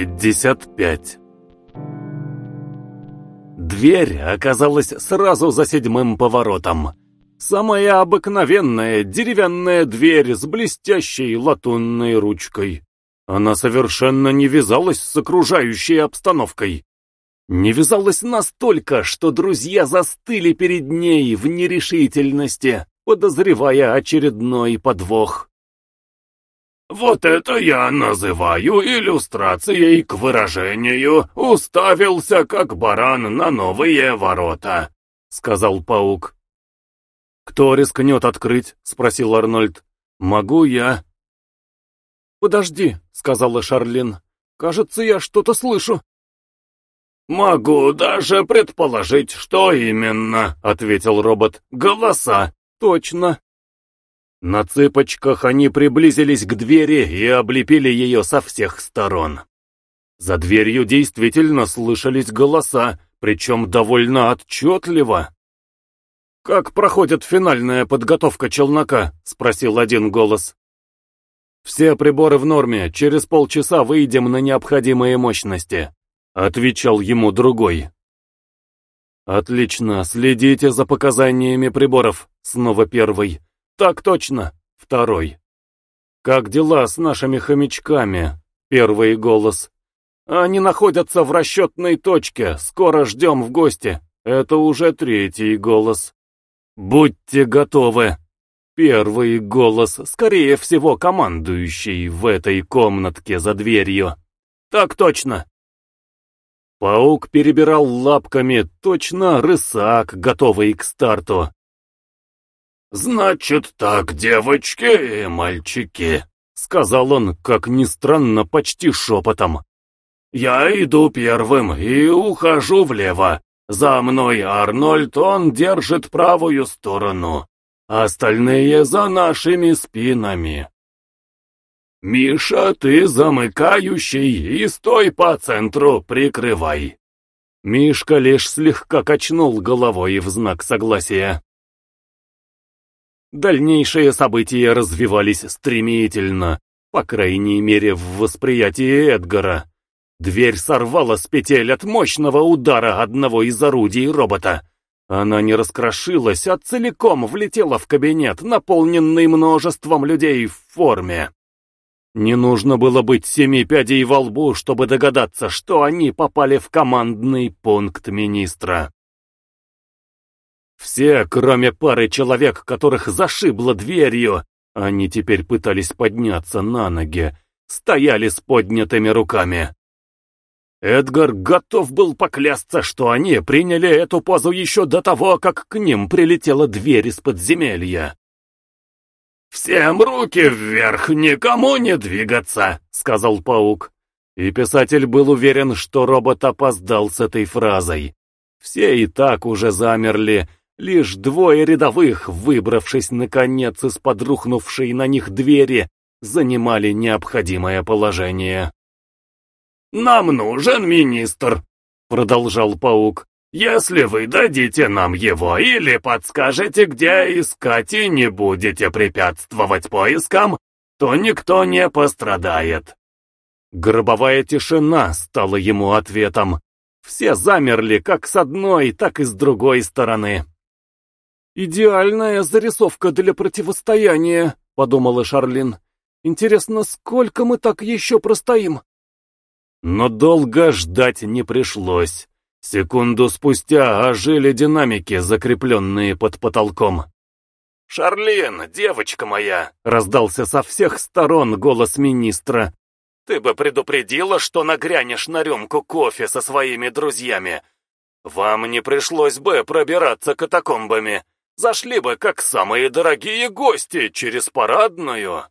пятьдесят пять. Дверь оказалась сразу за седьмым поворотом. Самая обыкновенная деревянная дверь с блестящей латунной ручкой. Она совершенно не вязалась с окружающей обстановкой. Не вязалась настолько, что друзья застыли перед ней в нерешительности, подозревая очередной подвох. «Вот это я называю иллюстрацией к выражению «уставился, как баран на новые ворота», — сказал паук. «Кто рискнет открыть?» — спросил Арнольд. «Могу я». «Подожди», — сказала Шарлин. «Кажется, я что-то слышу». «Могу даже предположить, что именно», — ответил робот. «Голоса». «Точно». На цыпочках они приблизились к двери и облепили ее со всех сторон. За дверью действительно слышались голоса, причем довольно отчетливо. «Как проходит финальная подготовка челнока?» — спросил один голос. «Все приборы в норме, через полчаса выйдем на необходимые мощности», — отвечал ему другой. «Отлично, следите за показаниями приборов», — снова первый. «Так точно!» — второй. «Как дела с нашими хомячками?» — первый голос. «Они находятся в расчетной точке, скоро ждем в гости». Это уже третий голос. «Будьте готовы!» Первый голос, скорее всего, командующий в этой комнатке за дверью. «Так точно!» Паук перебирал лапками, точно рысак, готовый к старту. «Значит так, девочки и мальчики», — сказал он, как ни странно, почти шепотом. «Я иду первым и ухожу влево. За мной Арнольд, он держит правую сторону. Остальные за нашими спинами. Миша, ты замыкающий и стой по центру, прикрывай». Мишка лишь слегка качнул головой в знак согласия. Дальнейшие события развивались стремительно, по крайней мере в восприятии Эдгара. Дверь сорвала с петель от мощного удара одного из орудий робота. Она не раскрошилась, а целиком влетела в кабинет, наполненный множеством людей в форме. Не нужно было быть семи пядей во лбу, чтобы догадаться, что они попали в командный пункт министра. Все, кроме пары человек, которых зашибло дверью, они теперь пытались подняться на ноги, стояли с поднятыми руками. Эдгар готов был поклясться, что они приняли эту позу еще до того, как к ним прилетела дверь из подземелья. «Всем руки вверх, никому не двигаться», — сказал паук. И писатель был уверен, что робот опоздал с этой фразой. Все и так уже замерли, Лишь двое рядовых, выбравшись наконец из подрухнувшей на них двери, занимали необходимое положение. «Нам нужен министр», — продолжал паук. «Если вы дадите нам его или подскажете, где искать и не будете препятствовать поискам, то никто не пострадает». Гробовая тишина стала ему ответом. Все замерли как с одной, так и с другой стороны. «Идеальная зарисовка для противостояния», — подумала Шарлин. «Интересно, сколько мы так еще простоим?» Но долго ждать не пришлось. Секунду спустя ожили динамики, закрепленные под потолком. «Шарлин, девочка моя!» — раздался со всех сторон голос министра. «Ты бы предупредила, что нагрянешь на рюмку кофе со своими друзьями. Вам не пришлось бы пробираться катакомбами. Зашли бы, как самые дорогие гости, через парадную.